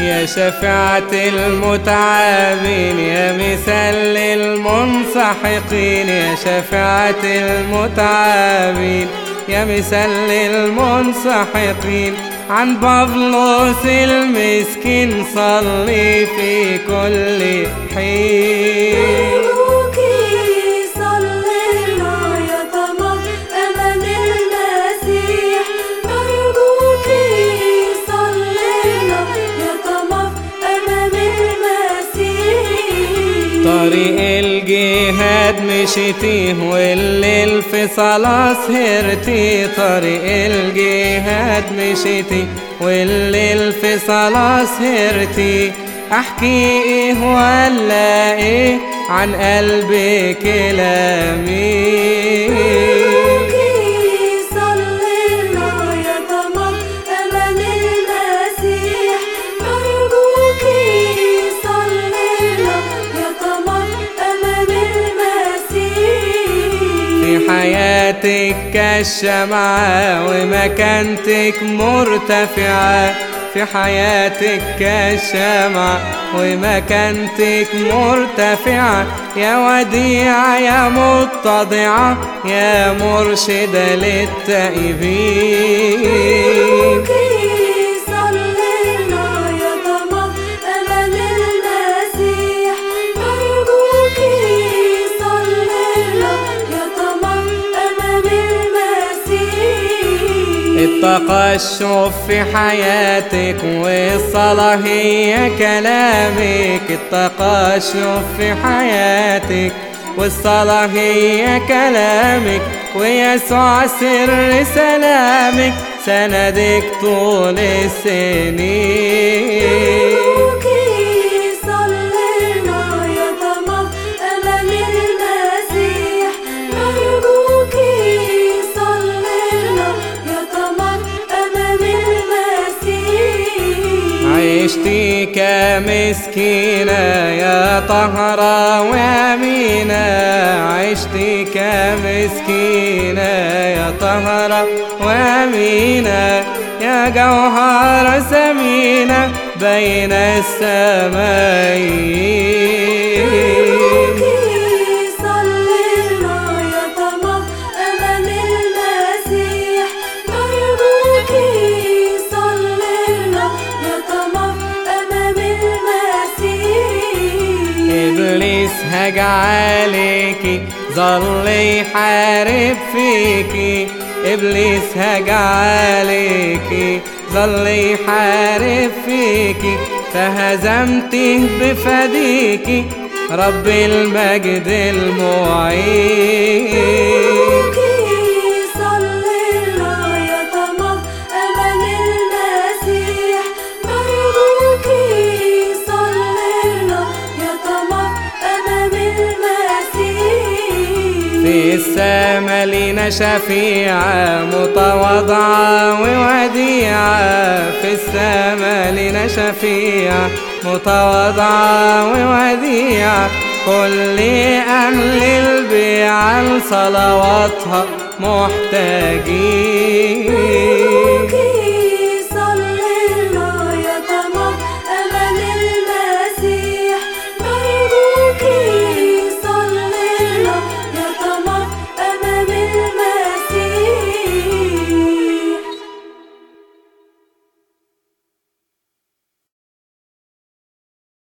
يا شفاعة المتعبين يا مثال للمنسحقين يا شفاعة المتعبين يا مثال للمنسحقين. عن بابلوس المسكين صلي في كل حين. طريق الجهاد مشيتيه والليل في صلاة سهرتي طريق الجهاد مشيتي والليل في صلاة سهرتي أحكي إيه ولا إيه عن قلبي كلامي. حياتك كالشمعة ومكانتك مرتفعة في حياتك كالشمعة ومكانتك مرتفعة. يا وديعة يا متضعة يا مرشدة للتائبين. التقشف في حياتك والصلاة هي كلامك التقشف في حياتك والصلاة هي كلامك ويسوع سر سلامك. سندك طول السنين. عشتي كمسكينة يا طهرة وأمينة عشتي كمسكينة يا طهرة وأمينة يا جوهرة ثمينة بين السمايين هجع عليكي ظل يحارب فيكي إبليس هجع عليكي ظل يحارب فيكي فهزمته بفديكي رب المجد المعين السما لينا شفيعة متواضعة ووديعة. في السما لينا شفيعة متواضعة ووديعة. كل أهل البيعة لصلواتها محتاجين.